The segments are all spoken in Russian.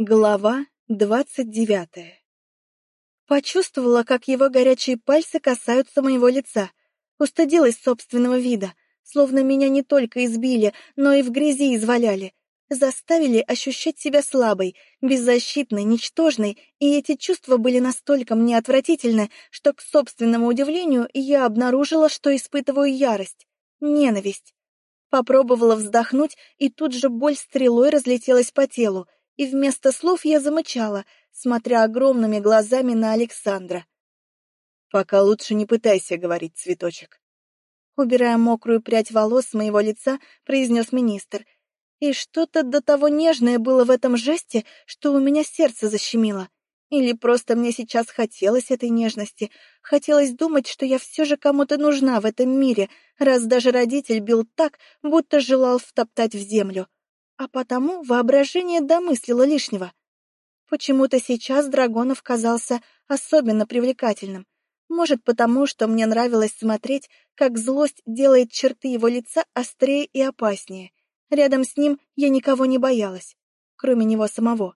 Глава двадцать девятая Почувствовала, как его горячие пальцы касаются моего лица. Устыдилась собственного вида, словно меня не только избили, но и в грязи изваляли. Заставили ощущать себя слабой, беззащитной, ничтожной, и эти чувства были настолько мне отвратительны, что, к собственному удивлению, я обнаружила, что испытываю ярость, ненависть. Попробовала вздохнуть, и тут же боль стрелой разлетелась по телу, и вместо слов я замычала, смотря огромными глазами на Александра. «Пока лучше не пытайся говорить, цветочек». Убирая мокрую прядь волос с моего лица, произнес министр. И что-то до того нежное было в этом жесте, что у меня сердце защемило. Или просто мне сейчас хотелось этой нежности, хотелось думать, что я все же кому-то нужна в этом мире, раз даже родитель бил так, будто желал втоптать в землю а потому воображение домыслило лишнего. Почему-то сейчас Драгонов казался особенно привлекательным. Может, потому, что мне нравилось смотреть, как злость делает черты его лица острее и опаснее. Рядом с ним я никого не боялась, кроме него самого.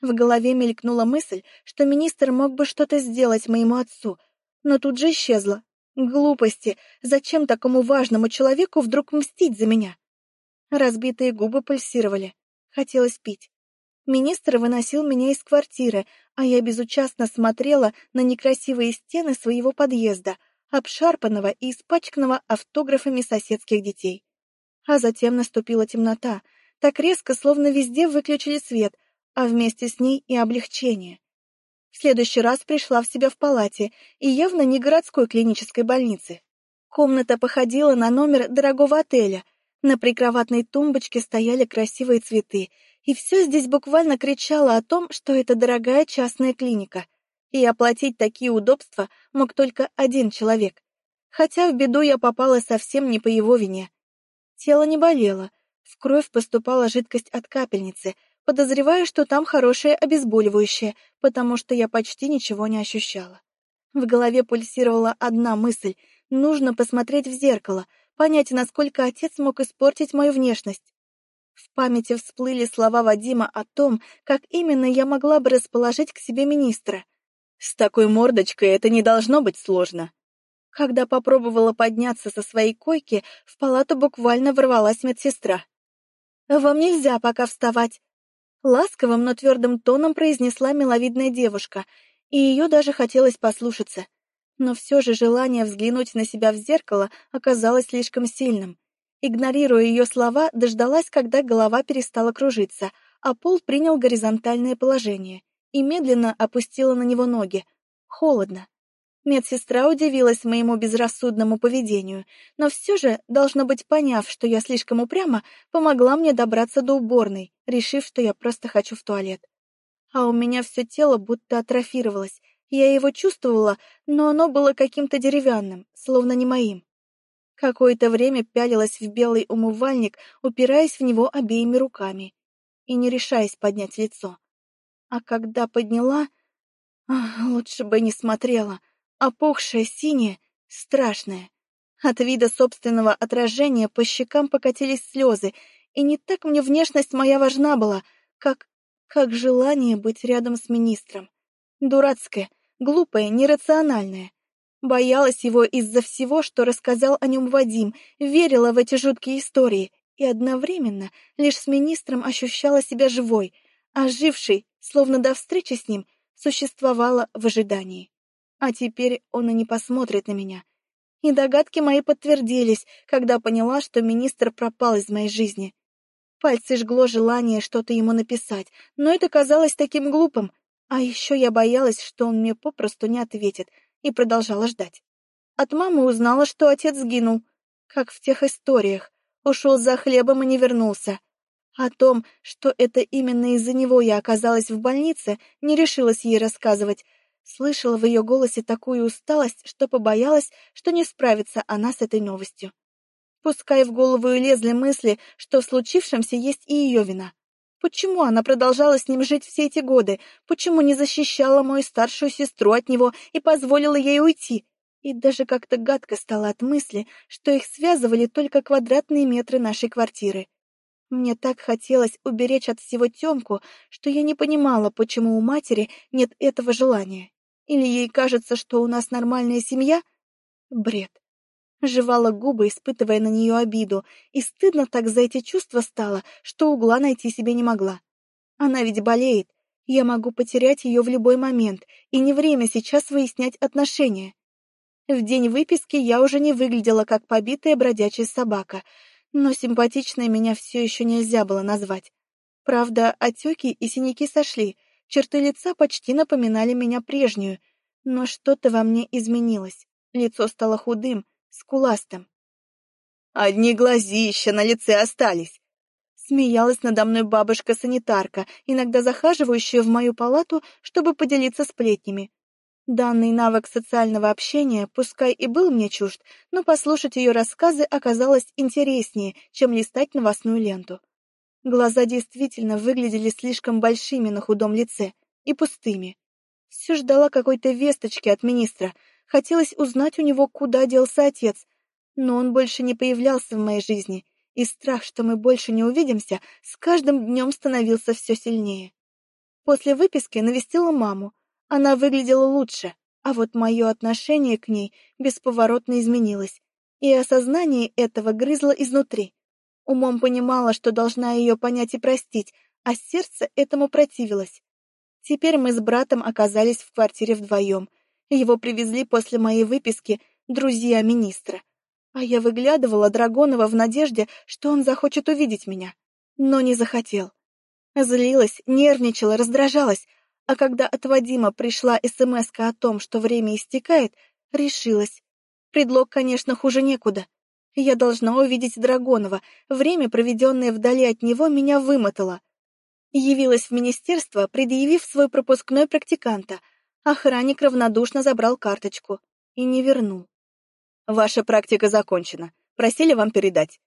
В голове мелькнула мысль, что министр мог бы что-то сделать моему отцу, но тут же исчезла. Глупости! Зачем такому важному человеку вдруг мстить за меня? Разбитые губы пульсировали. Хотелось пить. Министр выносил меня из квартиры, а я безучастно смотрела на некрасивые стены своего подъезда, обшарпанного и испачканного автографами соседских детей. А затем наступила темнота, так резко, словно везде выключили свет, а вместе с ней и облегчение. В следующий раз пришла в себя в палате, и явно не городской клинической больницы. Комната походила на номер дорогого отеля — на прикроватной тумбочке стояли красивые цветы, и все здесь буквально кричало о том, что это дорогая частная клиника. И оплатить такие удобства мог только один человек. Хотя в беду я попала совсем не по его вине. Тело не болело, в кровь поступала жидкость от капельницы, подозревая, что там хорошее обезболивающее, потому что я почти ничего не ощущала. В голове пульсировала одна мысль — нужно посмотреть в зеркало — понять, насколько отец мог испортить мою внешность. В памяти всплыли слова Вадима о том, как именно я могла бы расположить к себе министра. С такой мордочкой это не должно быть сложно. Когда попробовала подняться со своей койки, в палату буквально ворвалась медсестра. «Вам нельзя пока вставать», — ласковым, но твердым тоном произнесла миловидная девушка, и ее даже хотелось послушаться но все же желание взглянуть на себя в зеркало оказалось слишком сильным. Игнорируя ее слова, дождалась, когда голова перестала кружиться, а пол принял горизонтальное положение и медленно опустила на него ноги. Холодно. Медсестра удивилась моему безрассудному поведению, но все же, должно быть, поняв, что я слишком упряма, помогла мне добраться до уборной, решив, что я просто хочу в туалет. А у меня все тело будто атрофировалось, я его чувствовала, но оно было каким-то деревянным, словно не моим. Какое-то время пялилась в белый умывальник, упираясь в него обеими руками и не решаясь поднять лицо. А когда подняла... Ах, лучше бы не смотрела. Опухшая, синяя, страшная. От вида собственного отражения по щекам покатились слезы, и не так мне внешность моя важна была, как... как желание быть рядом с министром. Дурацкое, глупая, нерациональная. Боялась его из-за всего, что рассказал о нем Вадим, верила в эти жуткие истории и одновременно лишь с министром ощущала себя живой, а жившей, словно до встречи с ним, существовала в ожидании. А теперь он и не посмотрит на меня. И догадки мои подтвердились, когда поняла, что министр пропал из моей жизни. Пальцы жгло желание что-то ему написать, но это казалось таким глупым, а еще я боялась, что он мне попросту не ответит, и продолжала ждать. От мамы узнала, что отец сгинул, как в тех историях, ушел за хлебом и не вернулся. О том, что это именно из-за него я оказалась в больнице, не решилась ей рассказывать. Слышала в ее голосе такую усталость, что побоялась, что не справится она с этой новостью. Пускай в голову и лезли мысли, что в случившемся есть и ее вина. Почему она продолжала с ним жить все эти годы? Почему не защищала мою старшую сестру от него и позволила ей уйти? И даже как-то гадко стало от мысли, что их связывали только квадратные метры нашей квартиры. Мне так хотелось уберечь от всего Тёмку, что я не понимала, почему у матери нет этого желания. Или ей кажется, что у нас нормальная семья? Бред. Жевала губы, испытывая на нее обиду, и стыдно так за эти чувства стало, что угла найти себе не могла. Она ведь болеет, я могу потерять ее в любой момент, и не время сейчас выяснять отношения. В день выписки я уже не выглядела как побитая бродячая собака, но симпатичной меня все еще нельзя было назвать. Правда, отеки и синяки сошли, черты лица почти напоминали меня прежнюю, но что-то во мне изменилось. Лицо стало худым, скуластым. «Одни глазища на лице остались!» Смеялась надо мной бабушка-санитарка, иногда захаживающая в мою палату, чтобы поделиться сплетнями. Данный навык социального общения, пускай и был мне чужд, но послушать ее рассказы оказалось интереснее, чем листать новостную ленту. Глаза действительно выглядели слишком большими на худом лице и пустыми. Все ждала какой-то весточки от министра. Хотелось узнать у него, куда делся отец, но он больше не появлялся в моей жизни — и страх, что мы больше не увидимся, с каждым днем становился все сильнее. После выписки навестила маму. Она выглядела лучше, а вот мое отношение к ней бесповоротно изменилось, и осознание этого грызло изнутри. Умом понимала, что должна ее понять и простить, а сердце этому противилось. Теперь мы с братом оказались в квартире вдвоем. Его привезли после моей выписки друзья министра. А я выглядывала Драгонова в надежде, что он захочет увидеть меня. Но не захотел. Злилась, нервничала, раздражалась, а когда от Вадима пришла смс о том, что время истекает, решилась. Предлог, конечно, хуже некуда. Я должна увидеть Драгонова. Время, проведенное вдали от него, меня вымотало. Явилась в министерство, предъявив свой пропускной практиканта. Охранник равнодушно забрал карточку и не вернул. Ваша практика закончена. Просили вам передать.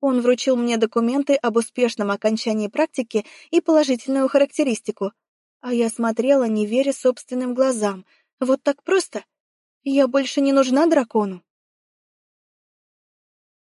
Он вручил мне документы об успешном окончании практики и положительную характеристику. А я смотрела, не веря собственным глазам. Вот так просто. Я больше не нужна дракону.